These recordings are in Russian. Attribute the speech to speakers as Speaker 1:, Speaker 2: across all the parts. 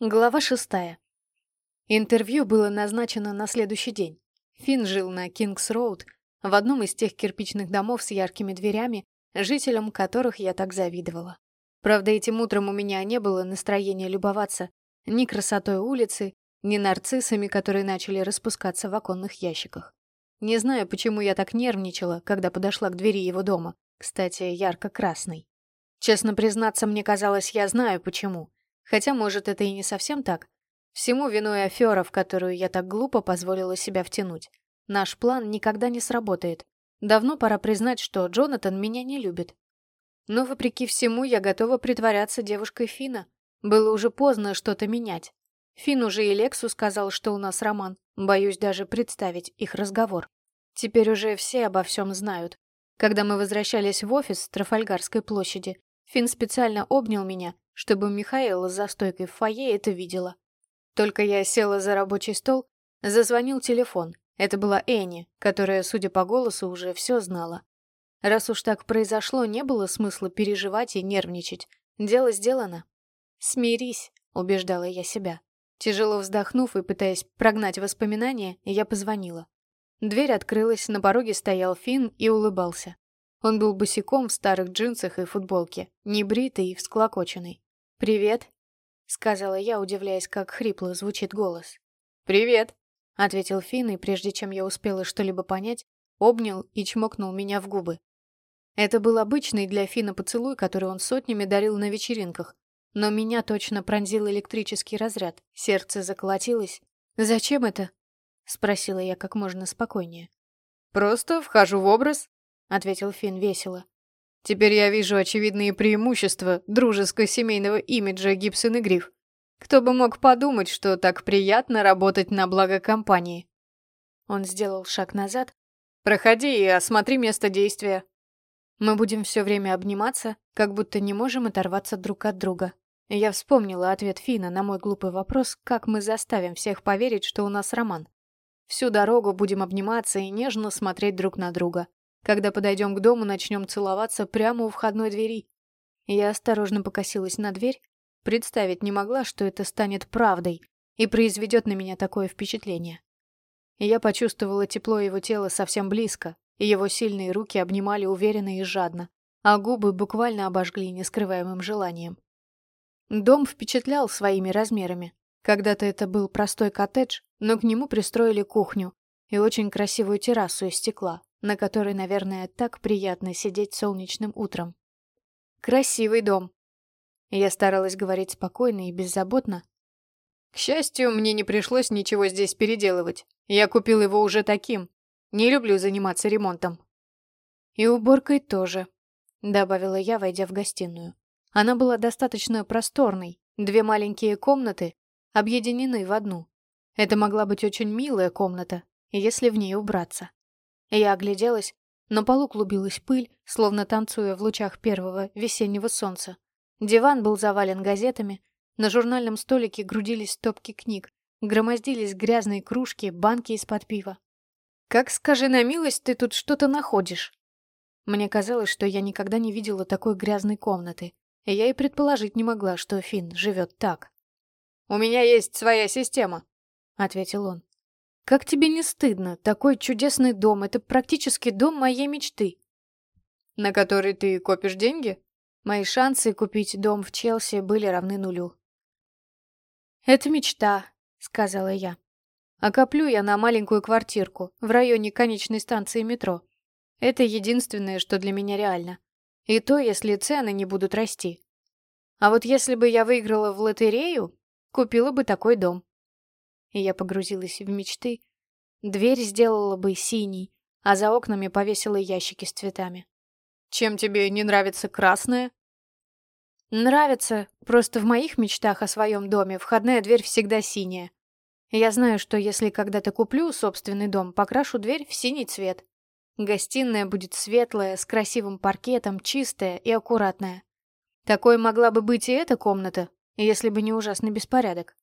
Speaker 1: Глава шестая. Интервью было назначено на следующий день. Финн жил на Кингс-Роуд, в одном из тех кирпичных домов с яркими дверями, жителям которых я так завидовала. Правда, этим утром у меня не было настроения любоваться ни красотой улицы, ни нарциссами, которые начали распускаться в оконных ящиках. Не знаю, почему я так нервничала, когда подошла к двери его дома, кстати, ярко-красной. Честно признаться, мне казалось, я знаю почему. Хотя, может, это и не совсем так. Всему виной афера, в которую я так глупо позволила себя втянуть. Наш план никогда не сработает. Давно пора признать, что Джонатан меня не любит. Но, вопреки всему, я готова притворяться девушкой Фина. Было уже поздно что-то менять. Фин уже и Лексу сказал, что у нас роман. Боюсь даже представить их разговор. Теперь уже все обо всем знают. Когда мы возвращались в офис с Трафальгарской площади, Фин специально обнял меня чтобы Михаила за стойкой в фойе это видела. Только я села за рабочий стол, зазвонил телефон. Это была Энни, которая, судя по голосу, уже все знала. Раз уж так произошло, не было смысла переживать и нервничать. Дело сделано. «Смирись», — убеждала я себя. Тяжело вздохнув и пытаясь прогнать воспоминания, я позвонила. Дверь открылась, на пороге стоял Финн и улыбался. Он был босиком в старых джинсах и футболке, небритый и всклокоченный. «Привет», — сказала я, удивляясь, как хрипло звучит голос.
Speaker 2: «Привет», —
Speaker 1: ответил Финн, и прежде чем я успела что-либо понять, обнял и чмокнул меня в губы. Это был обычный для Фина поцелуй, который он сотнями дарил на вечеринках, но меня точно пронзил электрический разряд, сердце заколотилось. «Зачем это?» — спросила я как можно спокойнее.
Speaker 2: «Просто вхожу в образ», — ответил Финн весело. Теперь я вижу очевидные преимущества дружеско-семейного имиджа Гибсон и Гриф. Кто бы мог подумать, что так приятно работать на благо компании.
Speaker 1: Он сделал шаг назад.
Speaker 2: Проходи и осмотри место действия.
Speaker 1: Мы будем все время обниматься, как будто не можем оторваться друг от друга. Я вспомнила ответ Фина на мой глупый вопрос, как мы заставим всех поверить, что у нас роман. Всю дорогу будем обниматься и нежно смотреть друг на друга. Когда подойдем к дому, начнем целоваться прямо у входной двери. Я осторожно покосилась на дверь, представить не могла, что это станет правдой и произведет на меня такое впечатление. Я почувствовала тепло его тела совсем близко, и его сильные руки обнимали уверенно и жадно, а губы буквально обожгли нескрываемым желанием. Дом впечатлял своими размерами. Когда-то это был простой коттедж, но к нему пристроили кухню и очень красивую террасу из стекла, на которой, наверное, так приятно сидеть солнечным утром. Красивый дом. Я старалась говорить спокойно и беззаботно.
Speaker 2: К счастью, мне не пришлось ничего здесь переделывать. Я купил его уже таким. Не люблю заниматься ремонтом.
Speaker 1: И уборкой тоже, добавила я, войдя в гостиную. Она была достаточно просторной. Две маленькие комнаты объединены в одну. Это могла быть очень милая комната, если в ней убраться. Я огляделась. На полу клубилась пыль, словно танцуя в лучах первого весеннего солнца. Диван был завален газетами. На журнальном столике грудились стопки книг. Громоздились грязные кружки, банки из-под пива. «Как, скажи на милость, ты тут что-то находишь?» Мне казалось, что я никогда не видела такой грязной комнаты. И я и предположить не могла, что Финн живет так.
Speaker 2: «У меня есть своя система», — ответил он.
Speaker 1: Как тебе не стыдно? Такой чудесный дом. Это практически дом моей мечты.
Speaker 2: На который ты копишь деньги?
Speaker 1: Мои шансы купить дом в Челси были равны нулю. «Это мечта», — сказала я. «А коплю я на маленькую квартирку в районе конечной станции метро. Это единственное, что для меня реально. И то, если цены не будут расти. А вот если бы я выиграла в лотерею, купила бы такой дом и я погрузилась в мечты. Дверь сделала бы синий, а за окнами повесила ящики с цветами.
Speaker 2: «Чем тебе не нравится красное?»
Speaker 1: «Нравится, просто в моих мечтах о своем доме входная дверь всегда синяя. Я знаю, что если когда-то куплю собственный дом, покрашу дверь в синий цвет. Гостиная будет светлая, с красивым паркетом, чистая и аккуратная. Такой могла бы быть и эта комната, если бы не ужасный беспорядок.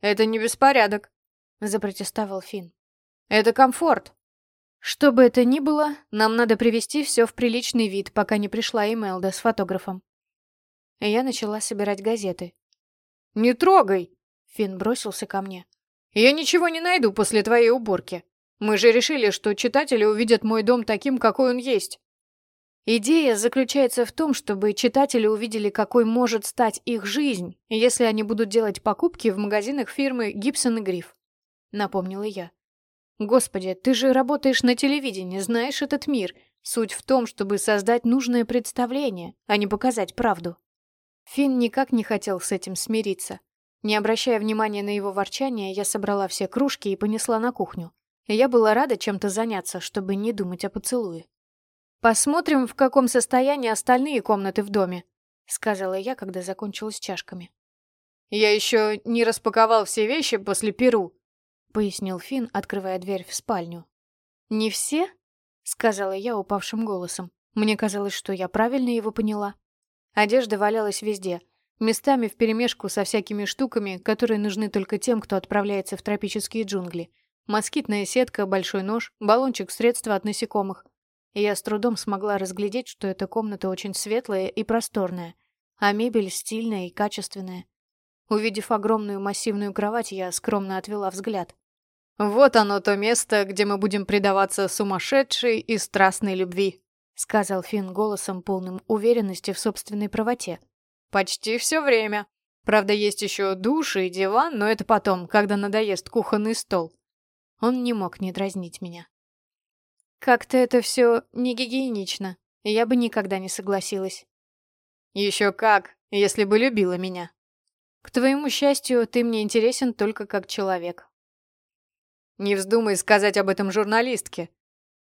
Speaker 2: «Это не беспорядок», —
Speaker 1: запротестовал Финн.
Speaker 2: «Это комфорт».
Speaker 1: «Что бы это ни было, нам надо привести все в приличный вид, пока не пришла Эмелда с фотографом». Я начала собирать газеты.
Speaker 2: «Не трогай!»
Speaker 1: Финн бросился ко мне.
Speaker 2: «Я ничего не найду после твоей уборки. Мы же решили, что читатели увидят мой дом таким, какой он есть».
Speaker 1: Идея заключается в том, чтобы читатели увидели, какой может стать их жизнь, если они будут делать покупки в магазинах фирмы «Гибсон и Гриф», — напомнила я. «Господи, ты же работаешь на телевидении, знаешь этот мир. Суть в том, чтобы создать нужное представление, а не показать правду». Финн никак не хотел с этим смириться. Не обращая внимания на его ворчание, я собрала все кружки и понесла на кухню. Я была рада чем-то заняться, чтобы не думать о поцелуе. «Посмотрим, в каком состоянии остальные комнаты в доме», — сказала я, когда закончила с чашками.
Speaker 2: «Я еще не распаковал все вещи после Перу», —
Speaker 1: пояснил Финн, открывая дверь в спальню. «Не все?» — сказала я упавшим голосом. Мне казалось, что я правильно его поняла. Одежда валялась везде, местами вперемешку со всякими штуками, которые нужны только тем, кто отправляется в тропические джунгли. Москитная сетка, большой нож, баллончик средства от насекомых. И я с трудом смогла разглядеть, что эта комната очень светлая и просторная, а мебель стильная и качественная. Увидев огромную массивную кровать, я скромно отвела взгляд.
Speaker 2: «Вот оно то место, где мы будем предаваться сумасшедшей и страстной любви», — сказал Финн голосом, полным уверенности в собственной правоте. «Почти все время. Правда, есть еще душ и диван, но это потом, когда надоест кухонный стол».
Speaker 1: Он не мог не дразнить меня. «Как-то это все не гигиенично. Я бы никогда не согласилась».
Speaker 2: «Еще как, если бы любила меня».
Speaker 1: «К твоему счастью, ты мне интересен только как человек».
Speaker 2: «Не вздумай сказать об этом журналистке».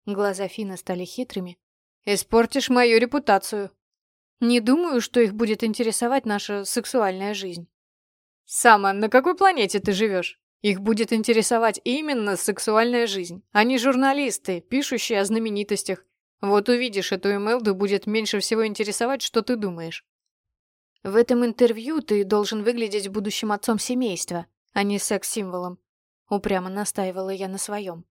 Speaker 1: Глаза Фина стали хитрыми,
Speaker 2: Испортишь мою репутацию.
Speaker 1: Не думаю, что их будет интересовать наша сексуальная жизнь.
Speaker 2: Сама, на какой планете ты живешь? Их будет интересовать именно сексуальная жизнь. Они журналисты, пишущие о знаменитостях. Вот увидишь эту Эмелду, будет меньше всего интересовать, что ты думаешь.
Speaker 1: В этом интервью ты должен выглядеть будущим отцом семейства, а не секс-символом. Упрямо настаивала я на своем.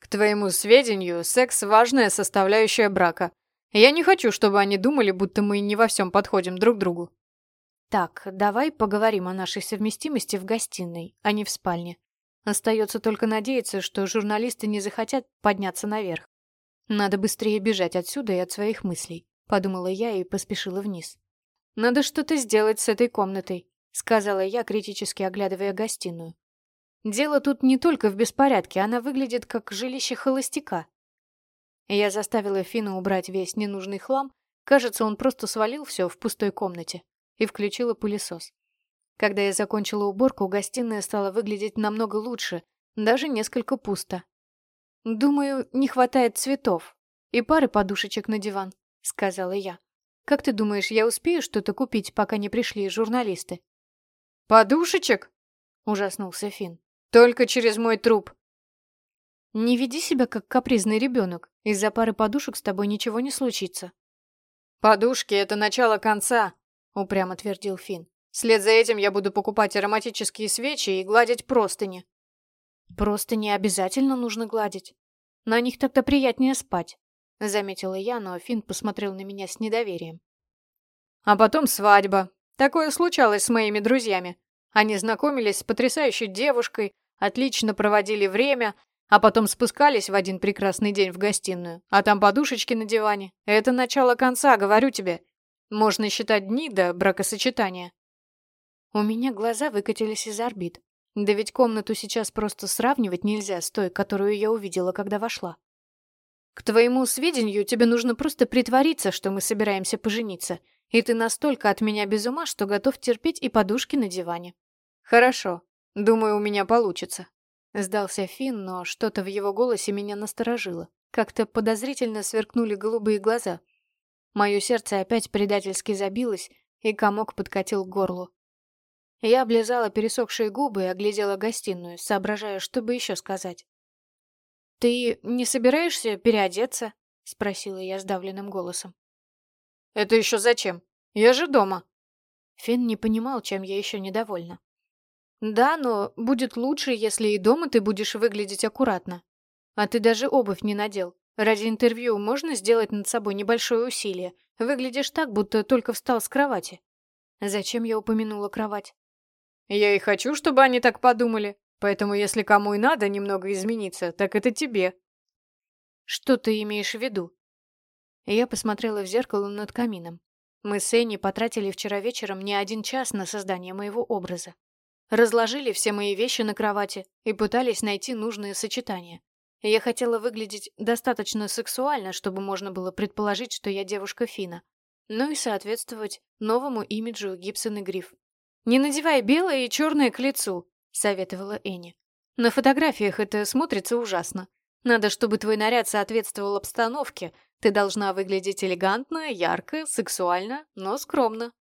Speaker 2: К твоему сведению, секс – важная составляющая брака. Я не хочу, чтобы они думали, будто мы не во всем подходим друг другу.
Speaker 1: Так, давай поговорим о нашей совместимости в гостиной, а не в спальне. Остается только надеяться, что журналисты не захотят подняться наверх. Надо быстрее бежать отсюда и от своих мыслей, подумала я и поспешила вниз. Надо что-то сделать с этой комнатой, сказала я, критически оглядывая гостиную. Дело тут не только в беспорядке, она выглядит как жилище холостяка. Я заставила Фина убрать весь ненужный хлам, кажется, он просто свалил все в пустой комнате, и включила пылесос. Когда я закончила уборку, гостиная стала выглядеть намного лучше, даже несколько пусто. «Думаю, не хватает цветов и пары подушечек на диван», — сказала я. «Как ты думаешь, я успею что-то купить, пока не пришли журналисты?»
Speaker 2: «Подушечек?» — ужаснулся Финн. Только через мой труп.
Speaker 1: Не веди себя как капризный ребенок. Из-за пары подушек с тобой ничего не случится.
Speaker 2: Подушки — это начало конца, упрямо твердил Финн. Вслед за этим я буду покупать ароматические свечи и гладить простыни.
Speaker 1: Простыни обязательно нужно гладить. На них тогда приятнее спать, заметила я, но Финн посмотрел на меня с недоверием.
Speaker 2: А потом свадьба. Такое случалось с моими друзьями. Они знакомились с потрясающей девушкой, отлично проводили время, а потом спускались в один прекрасный день в гостиную, а там подушечки на диване. Это начало конца, говорю тебе. Можно считать дни до бракосочетания.
Speaker 1: У меня глаза выкатились из орбит. Да ведь комнату сейчас просто сравнивать нельзя с той, которую я увидела, когда вошла. К твоему сведению, тебе нужно просто притвориться, что мы собираемся пожениться, и ты настолько от меня без ума, что готов терпеть и подушки на диване.
Speaker 2: Хорошо. Думаю, у меня получится.
Speaker 1: Сдался Финн, но что-то в его голосе меня насторожило. Как-то подозрительно сверкнули голубые глаза. Мое сердце опять предательски забилось, и комок подкатил к горлу. Я облизала пересохшие губы и оглядела гостиную, соображая, что бы еще сказать. «Ты не собираешься переодеться?» — спросила я сдавленным голосом.
Speaker 2: «Это еще зачем? Я же дома!»
Speaker 1: Финн не понимал, чем я еще недовольна. «Да, но будет лучше, если и дома ты будешь выглядеть аккуратно. А ты даже обувь не надел. Ради интервью можно сделать над собой небольшое усилие. Выглядишь так, будто только встал с кровати». Зачем я упомянула кровать?
Speaker 2: Я и хочу, чтобы они так подумали. Поэтому если кому и надо немного измениться, так это тебе.
Speaker 1: Что ты имеешь в виду? Я посмотрела в зеркало над камином. Мы с Энни потратили вчера вечером не один час на создание моего образа. Разложили все мои вещи на кровати и пытались найти нужные сочетания. Я хотела выглядеть достаточно сексуально, чтобы можно было предположить, что я девушка Фина, ну и соответствовать новому имиджу Гибсон и Гриф. «Не надевай белое и черное к лицу», — советовала Энни. «На фотографиях это смотрится ужасно. Надо, чтобы твой наряд соответствовал обстановке. Ты должна выглядеть элегантно, ярко, сексуально, но скромно».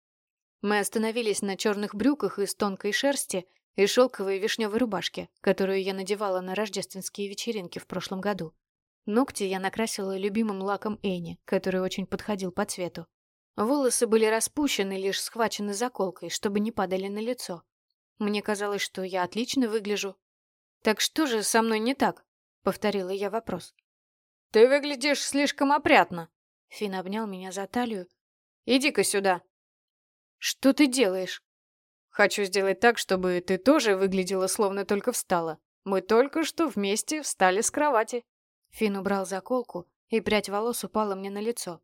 Speaker 1: Мы остановились на черных брюках из тонкой шерсти и шелковой вишневой рубашке, которую я надевала на рождественские вечеринки в прошлом году. Ногти я накрасила любимым лаком Энни, который очень подходил по цвету. Волосы были распущены, лишь схвачены заколкой, чтобы не падали на лицо. Мне казалось, что я отлично выгляжу. «Так что же со мной не так?» — повторила я вопрос.
Speaker 2: «Ты выглядишь слишком опрятно».
Speaker 1: Фин обнял меня за талию.
Speaker 2: «Иди-ка сюда».
Speaker 1: «Что ты делаешь?»
Speaker 2: Хочу сделать так, чтобы ты тоже выглядела, словно только встала. Мы только что вместе встали с кровати».
Speaker 1: Фин убрал заколку, и прядь волос упала мне на лицо.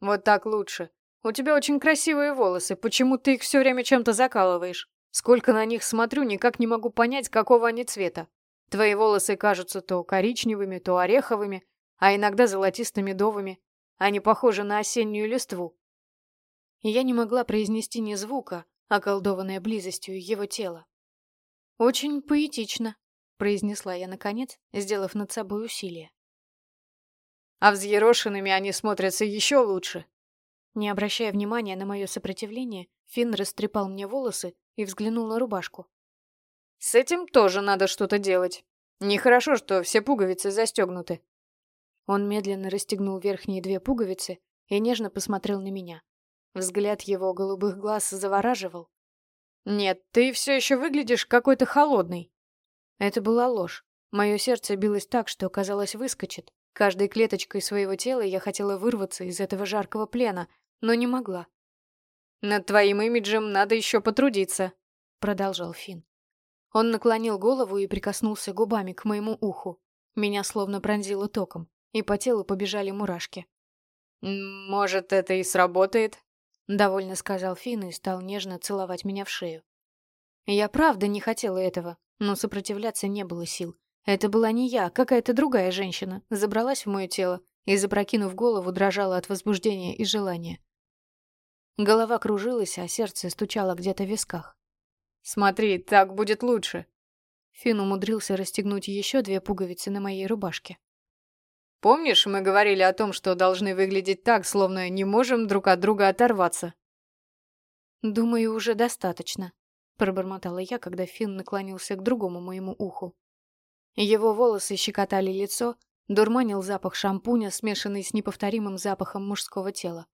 Speaker 2: «Вот так лучше. У тебя очень красивые волосы. Почему ты их все время чем-то закалываешь? Сколько на них смотрю, никак не могу понять, какого они цвета. Твои волосы кажутся то коричневыми, то ореховыми, а иногда золотисто-медовыми. Они похожи на осеннюю листву».
Speaker 1: Я не могла произнести ни звука, околдованная близостью его тела. «Очень поэтично», — произнесла я наконец, сделав над собой усилие.
Speaker 2: «А взъерошенными они смотрятся еще лучше».
Speaker 1: Не обращая внимания на мое сопротивление, Финн растрепал мне волосы и взглянул на рубашку.
Speaker 2: «С этим тоже надо что-то делать. Нехорошо, что все пуговицы застегнуты».
Speaker 1: Он медленно расстегнул верхние две пуговицы и нежно посмотрел на меня. Взгляд его голубых глаз завораживал.
Speaker 2: «Нет, ты все еще выглядишь какой-то холодный».
Speaker 1: Это была ложь. Мое сердце билось так, что, казалось, выскочит. Каждой клеточкой своего тела я хотела вырваться из этого жаркого плена, но не могла.
Speaker 2: «Над твоим имиджем надо еще потрудиться», — продолжал Финн.
Speaker 1: Он наклонил голову и прикоснулся губами к моему уху. Меня словно пронзило током, и по телу побежали мурашки.
Speaker 2: «Может, это и сработает?»
Speaker 1: Довольно сказал Финн и стал нежно целовать меня в шею. Я правда не хотела этого, но сопротивляться не было сил. Это была не я, какая-то другая женщина, забралась в мое тело и, запрокинув голову, дрожала от возбуждения и желания. Голова кружилась, а сердце стучало где-то в висках.
Speaker 2: «Смотри, так будет лучше!»
Speaker 1: Финн умудрился расстегнуть еще две пуговицы на моей рубашке.
Speaker 2: Помнишь, мы говорили о том, что должны выглядеть так, словно не можем друг от друга оторваться?»
Speaker 1: «Думаю, уже достаточно», — пробормотала я, когда Финн наклонился к другому моему уху. Его волосы щекотали лицо, дурманил запах шампуня, смешанный с неповторимым запахом мужского тела.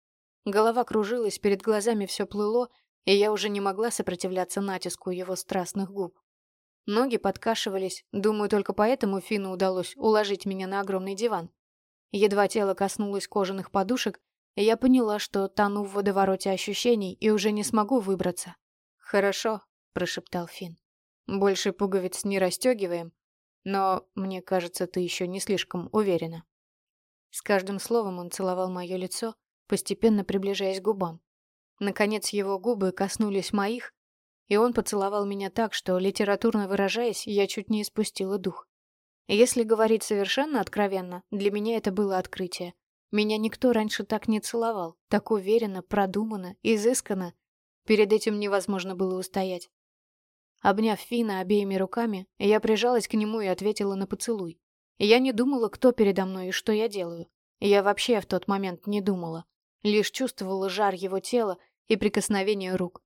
Speaker 1: Голова кружилась, перед глазами все плыло, и я уже не могла сопротивляться натиску его страстных губ. Ноги подкашивались, думаю, только поэтому Фину удалось уложить меня на огромный диван. Едва тело коснулось кожаных подушек, я поняла, что тону в водовороте ощущений и уже не смогу выбраться.
Speaker 2: «Хорошо», — прошептал Фин. «Больше пуговиц не расстегиваем, но, мне кажется, ты еще не слишком уверена».
Speaker 1: С каждым словом он целовал мое лицо, постепенно приближаясь к губам. Наконец его губы коснулись моих, и он поцеловал меня так, что, литературно выражаясь, я чуть не испустила дух. Если говорить совершенно откровенно, для меня это было открытие. Меня никто раньше так не целовал, так уверенно, продуманно, изысканно. Перед этим невозможно было устоять. Обняв Фина обеими руками, я прижалась к нему и ответила на поцелуй. Я не думала, кто передо мной и что я делаю. Я вообще в тот момент не думала. Лишь чувствовала жар его тела и прикосновение рук.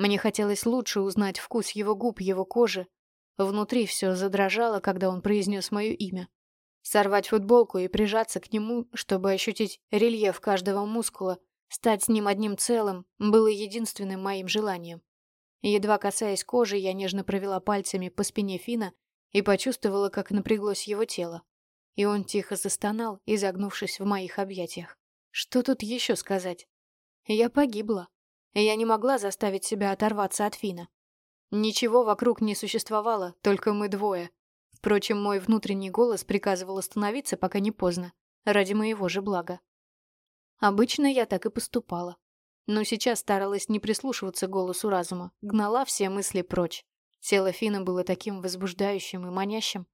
Speaker 1: Мне хотелось лучше узнать вкус его губ, его кожи. Внутри все задрожало, когда он произнес мое имя. Сорвать футболку и прижаться к нему, чтобы ощутить рельеф каждого мускула, стать с ним одним целым, было единственным моим желанием. Едва касаясь кожи, я нежно провела пальцами по спине Фина и почувствовала, как напряглось его тело. И он тихо застонал, изогнувшись в моих объятиях. Что тут еще сказать? Я погибла. Я не могла заставить себя оторваться от Фина. Ничего вокруг не существовало, только мы двое. Впрочем, мой внутренний голос приказывал остановиться, пока не поздно, ради моего же блага. Обычно я так и поступала. Но сейчас старалась не прислушиваться голосу разума, гнала все мысли прочь. Тело Фина было таким возбуждающим и манящим,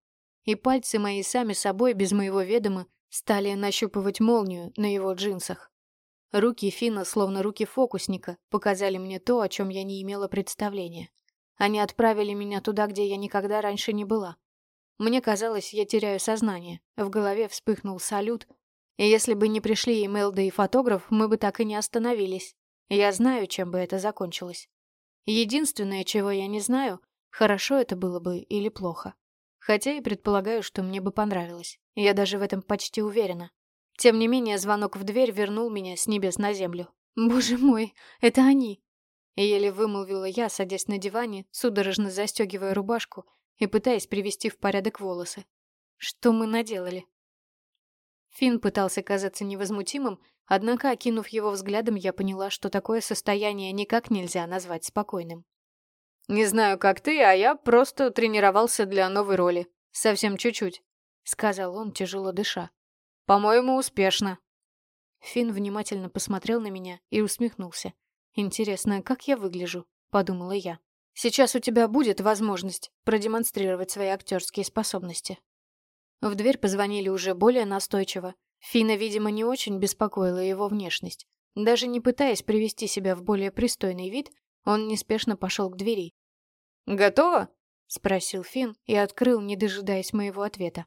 Speaker 1: и пальцы мои сами собой, без моего ведома, стали нащупывать молнию на его джинсах. Руки Фина, словно руки фокусника, показали мне то, о чем я не имела представления. Они отправили меня туда, где я никогда раньше не была. Мне казалось, я теряю сознание. В голове вспыхнул салют. И если бы не пришли и и фотограф, мы бы так и не остановились. Я знаю, чем бы это закончилось. Единственное, чего я не знаю, хорошо это было бы или плохо. Хотя и предполагаю, что мне бы понравилось. Я даже в этом почти уверена. Тем не менее, звонок в дверь вернул меня с небес на землю. «Боже мой, это они!» Еле вымолвила я, садясь на диване, судорожно застегивая рубашку и пытаясь привести в порядок волосы. Что мы наделали? Финн пытался казаться невозмутимым, однако, окинув его взглядом, я поняла, что такое состояние никак нельзя назвать спокойным.
Speaker 2: «Не знаю, как ты, а я просто тренировался для новой роли. Совсем чуть-чуть», — сказал он, тяжело дыша. «По-моему, успешно».
Speaker 1: Финн внимательно посмотрел на меня и усмехнулся. «Интересно, как я выгляжу?» — подумала я. «Сейчас у тебя будет возможность продемонстрировать свои актерские способности». В дверь позвонили уже более настойчиво. Фина, видимо, не очень беспокоила его внешность. Даже не пытаясь привести себя в более пристойный вид, он неспешно пошел к двери.
Speaker 2: «Готово?»
Speaker 1: — спросил Фин и открыл, не дожидаясь моего ответа.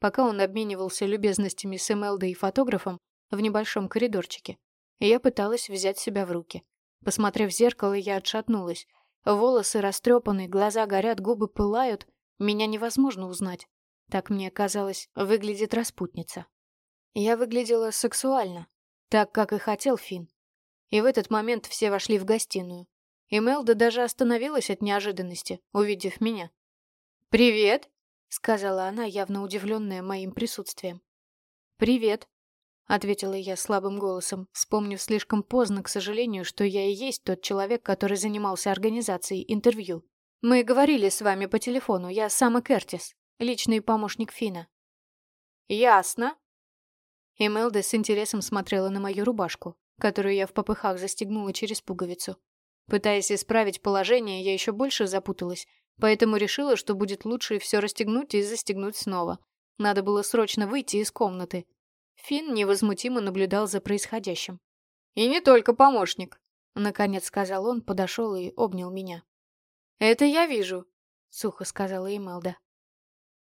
Speaker 1: Пока он обменивался любезностями с Эмелдой и фотографом в небольшом коридорчике, я пыталась взять себя в руки. Посмотрев в зеркало, я отшатнулась. Волосы растрепаны, глаза горят, губы пылают. Меня невозможно узнать. Так мне казалось, выглядит распутница. Я выглядела сексуально, так, как и хотел Финн. И в этот момент все вошли в гостиную. И даже остановилась от неожиданности, увидев меня.
Speaker 2: «Привет!»
Speaker 1: — сказала она, явно удивленная моим присутствием. «Привет!» ответила я слабым голосом, вспомнив слишком поздно, к сожалению, что я и есть тот человек, который занимался организацией интервью. Мы говорили с вами по телефону, я Сама Кертис, личный помощник Фина.
Speaker 2: Ясно.
Speaker 1: И Мелда с интересом смотрела на мою рубашку, которую я в попыхах застегнула через пуговицу. Пытаясь исправить положение, я еще больше запуталась, поэтому решила, что будет лучше все расстегнуть и застегнуть снова. Надо было срочно выйти из комнаты, Финн невозмутимо наблюдал за происходящим.
Speaker 2: «И не только помощник», —
Speaker 1: наконец сказал он, подошел и обнял меня.
Speaker 2: «Это я вижу», —
Speaker 1: сухо сказала Эмелда.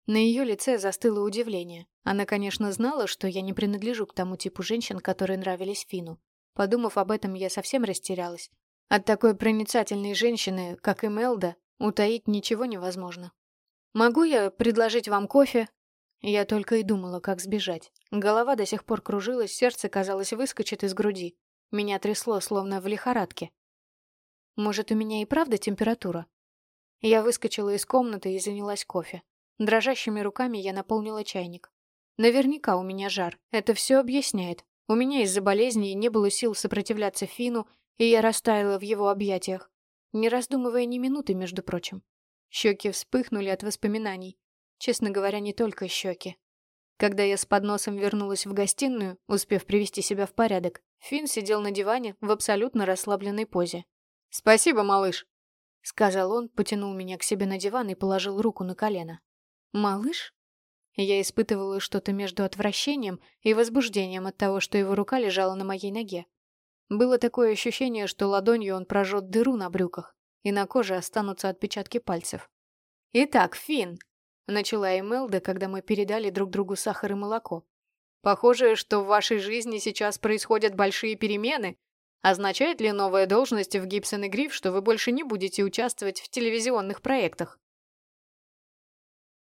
Speaker 1: На ее лице застыло удивление. Она, конечно, знала, что я не принадлежу к тому типу женщин, которые нравились Фину. Подумав об этом, я совсем растерялась. От такой проницательной женщины, как Эмелда, утаить ничего невозможно. «Могу я предложить вам кофе?» Я только и думала, как сбежать. Голова до сих пор кружилась, сердце, казалось, выскочит из груди. Меня трясло, словно в лихорадке. Может, у меня и правда температура? Я выскочила из комнаты и занялась кофе. Дрожащими руками я наполнила чайник. Наверняка у меня жар. Это все объясняет. У меня из-за болезни не было сил сопротивляться Фину, и я растаяла в его объятиях. Не раздумывая ни минуты, между прочим. Щеки вспыхнули от воспоминаний. Честно говоря, не только щеки. Когда я с подносом вернулась в гостиную, успев привести себя в порядок, Финн сидел на диване в абсолютно расслабленной позе.
Speaker 2: «Спасибо, малыш», —
Speaker 1: сказал он, потянул меня к себе на диван и положил руку на колено. «Малыш?» Я испытывала что-то между отвращением и возбуждением от того, что его рука лежала на моей ноге. Было такое ощущение, что ладонью он прожжет дыру на брюках, и на коже останутся отпечатки пальцев. «Итак, Финн, Начала Эмелда, когда мы передали друг другу сахар и молоко.
Speaker 2: «Похоже, что в вашей жизни сейчас происходят большие перемены. Означает ли новая должность в Гибсон и Гриф, что вы больше не будете участвовать в телевизионных проектах?»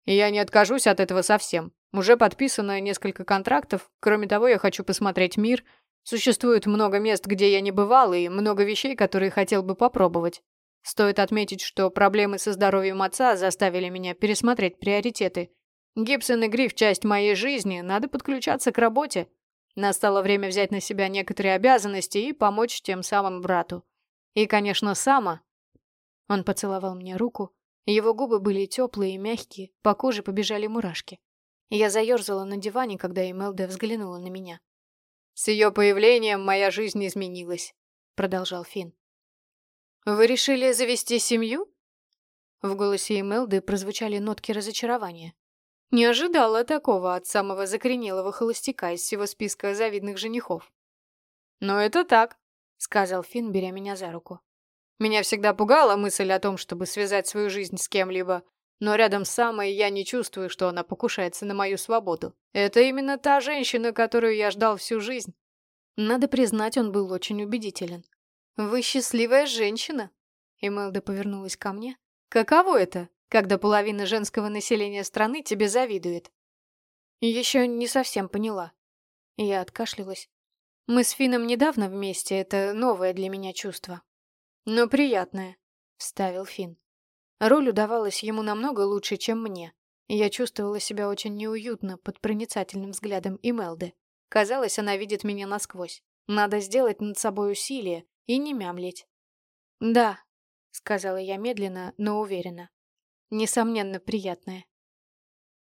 Speaker 2: «Я не откажусь от этого совсем. Уже подписано несколько контрактов. Кроме того, я хочу посмотреть мир. Существует много мест, где я не бывал, и много вещей, которые хотел бы попробовать. Стоит отметить, что проблемы со здоровьем отца заставили меня пересмотреть приоритеты. Гибсон и Гриф – часть моей жизни, надо подключаться к работе. Настало время взять на себя некоторые обязанности и помочь тем самым брату. И, конечно, Сама.
Speaker 1: Он поцеловал мне руку. Его губы были теплые и мягкие, по коже побежали мурашки. Я заерзала на диване, когда Эмелда взглянула на меня.
Speaker 2: «С ее появлением моя жизнь изменилась», — продолжал Финн.
Speaker 1: «Вы решили завести семью?» В голосе Эмелды прозвучали нотки разочарования. Не ожидала такого от самого закоренелого холостяка из всего списка завидных женихов.
Speaker 2: «Но это так», —
Speaker 1: сказал Финн, беря меня за руку.
Speaker 2: «Меня всегда пугала мысль о том, чтобы связать свою жизнь с кем-либо, но рядом с самой я не чувствую, что она покушается на мою свободу. Это именно та женщина, которую я ждал всю жизнь».
Speaker 1: Надо признать, он был очень убедителен. «Вы счастливая женщина?» Эмелда повернулась ко мне. «Каково это, когда половина женского населения страны тебе завидует?» Еще не совсем поняла. Я откашлялась. Мы с Фином недавно вместе, это новое для меня чувство.
Speaker 2: «Но приятное», —
Speaker 1: вставил Фин. Роль удавалась ему намного лучше, чем мне. Я чувствовала себя очень неуютно под проницательным взглядом Имелды. Казалось, она видит меня насквозь. Надо сделать над собой усилие и не мямлить. «Да», — сказала я медленно, но уверенно. Несомненно, приятное.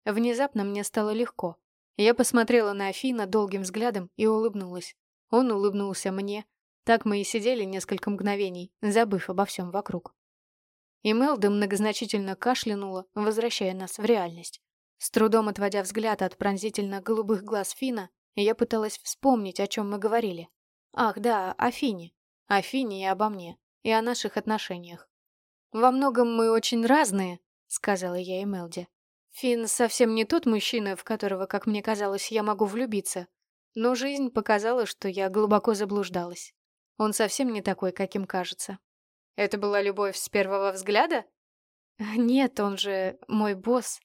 Speaker 1: Внезапно мне стало легко. Я посмотрела на Афина долгим взглядом и улыбнулась. Он улыбнулся мне. Так мы и сидели несколько мгновений, забыв обо всем вокруг. И Мелда многозначительно кашлянула, возвращая нас в реальность. С трудом отводя взгляд от пронзительно голубых глаз Фина, я пыталась вспомнить, о чем мы говорили. Ах, да, о Фине. О Фине и обо мне. И о наших отношениях. «Во многом мы очень разные», — сказала я Эмелде. Фин совсем не тот мужчина, в которого, как мне казалось, я могу влюбиться. Но жизнь показала, что я глубоко заблуждалась. Он совсем не такой, каким кажется.
Speaker 2: Это была любовь с первого взгляда?
Speaker 1: Нет, он же мой босс.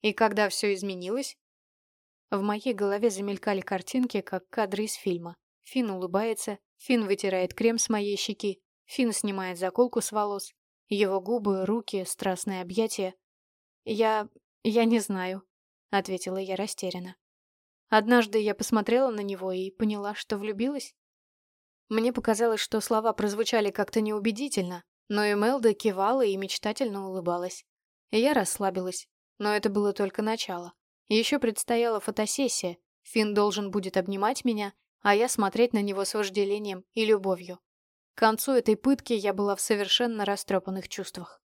Speaker 2: И когда все изменилось?
Speaker 1: В моей голове замелькали картинки, как кадры из фильма. Фин улыбается, Фин вытирает крем с моей щеки, Фин снимает заколку с волос. Его губы, руки, страстные объятия. «Я... я не знаю», — ответила я растерянно. Однажды я посмотрела на него и поняла, что влюбилась. Мне показалось, что слова прозвучали как-то неубедительно, но Эмелда кивала и мечтательно улыбалась. Я расслабилась, но это было только начало. Еще предстояла фотосессия, Финн должен будет обнимать меня, а я смотреть на него с вожделением и любовью. К концу этой пытки я была в совершенно растрепанных чувствах.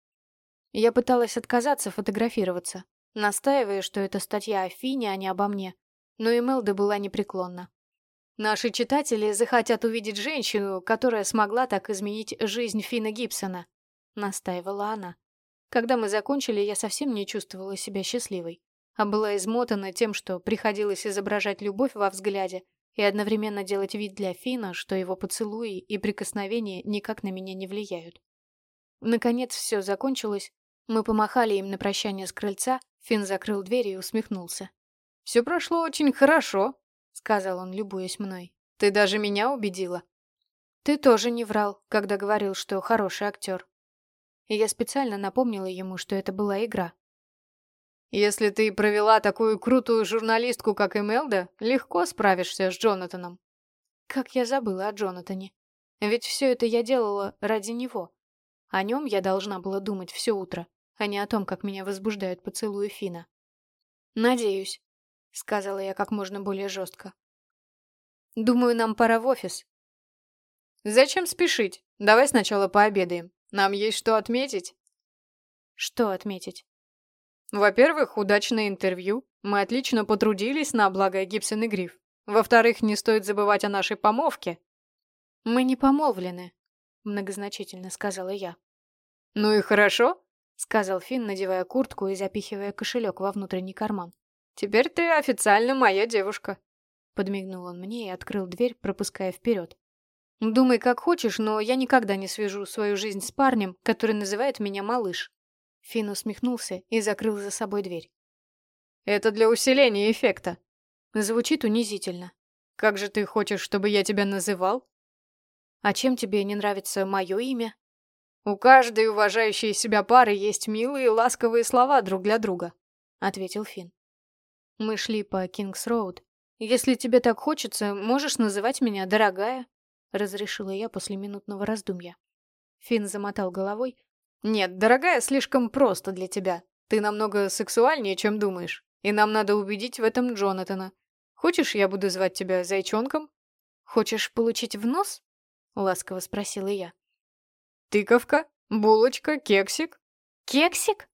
Speaker 1: Я пыталась отказаться фотографироваться, настаивая, что это статья о Фине, а не обо мне, но Эмелда была непреклонна. Наши читатели захотят увидеть женщину, которая смогла так изменить жизнь Фина Гибсона, настаивала она. Когда мы закончили, я совсем не чувствовала себя счастливой, а была измотана тем, что приходилось изображать любовь во взгляде и одновременно делать вид для Фина, что его поцелуи и прикосновения никак на меня не влияют. Наконец все закончилось. Мы помахали им на прощание с крыльца, Фин закрыл дверь и усмехнулся.
Speaker 2: «Все прошло очень хорошо»,
Speaker 1: сказал он, любуясь мной.
Speaker 2: «Ты даже меня убедила».
Speaker 1: «Ты тоже не врал, когда говорил, что хороший актер». И я специально напомнила ему, что это была игра.
Speaker 2: «Если ты провела такую крутую журналистку, как Эмелда, легко справишься с Джонатаном».
Speaker 1: Как я забыла о Джонатане. Ведь все это я делала ради него. О нем я должна была думать все утро, а не о том, как меня возбуждают поцелуи Фина. «Надеюсь», — сказала я как можно более жестко. «Думаю, нам пора в офис».
Speaker 2: «Зачем спешить? Давай сначала пообедаем. Нам есть что отметить».
Speaker 1: «Что отметить?»
Speaker 2: «Во-первых, удачное интервью. Мы отлично потрудились на благо Гибсон и Гриф. Во-вторых, не стоит забывать о нашей помолвке».
Speaker 1: «Мы не помолвлены», — многозначительно сказала я.
Speaker 2: «Ну и хорошо», —
Speaker 1: сказал Финн, надевая куртку и запихивая кошелек во внутренний карман.
Speaker 2: Теперь ты официально моя девушка.
Speaker 1: Подмигнул он мне и открыл дверь, пропуская вперед. Думай, как хочешь, но я никогда не свяжу свою жизнь с парнем, который называет меня малыш. Финн усмехнулся и закрыл за собой дверь.
Speaker 2: Это для усиления эффекта.
Speaker 1: Звучит унизительно.
Speaker 2: Как же ты хочешь, чтобы я тебя называл?
Speaker 1: А чем тебе не нравится мое имя?
Speaker 2: У каждой уважающей себя пары есть милые и ласковые слова друг для друга, ответил Финн.
Speaker 1: Мы шли по Кингс-Роуд. «Если тебе так хочется, можешь называть меня дорогая», — разрешила я после минутного раздумья. Финн замотал головой.
Speaker 2: «Нет, дорогая, слишком просто для тебя. Ты намного сексуальнее, чем думаешь. И нам надо убедить в этом Джонатана. Хочешь, я буду звать тебя зайчонком?»
Speaker 1: «Хочешь получить в нос?» — ласково спросила я.
Speaker 2: «Тыковка, булочка, кексик».
Speaker 1: «Кексик?»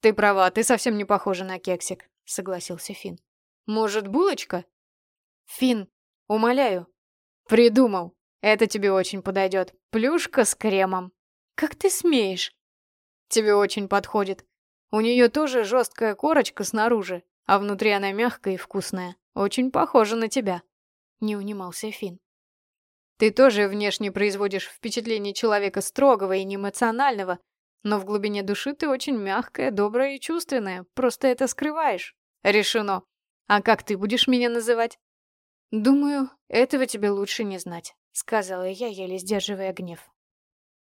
Speaker 2: «Ты права, ты совсем не похожа на кексик», — согласился Финн. «Может, булочка?»
Speaker 1: «Финн, умоляю».
Speaker 2: «Придумал. Это тебе очень подойдет. Плюшка с кремом».
Speaker 1: «Как ты смеешь?»
Speaker 2: «Тебе очень подходит. У нее тоже жесткая корочка снаружи, а внутри она мягкая и вкусная. Очень похожа на тебя», — не унимался Финн. «Ты тоже внешне производишь впечатление человека строгого и неэмоционального, но в глубине души ты очень мягкая, добрая и чувственная, просто это скрываешь. Решено. А как ты будешь меня называть?»
Speaker 1: «Думаю, этого тебе лучше не знать», — сказала я, еле сдерживая гнев.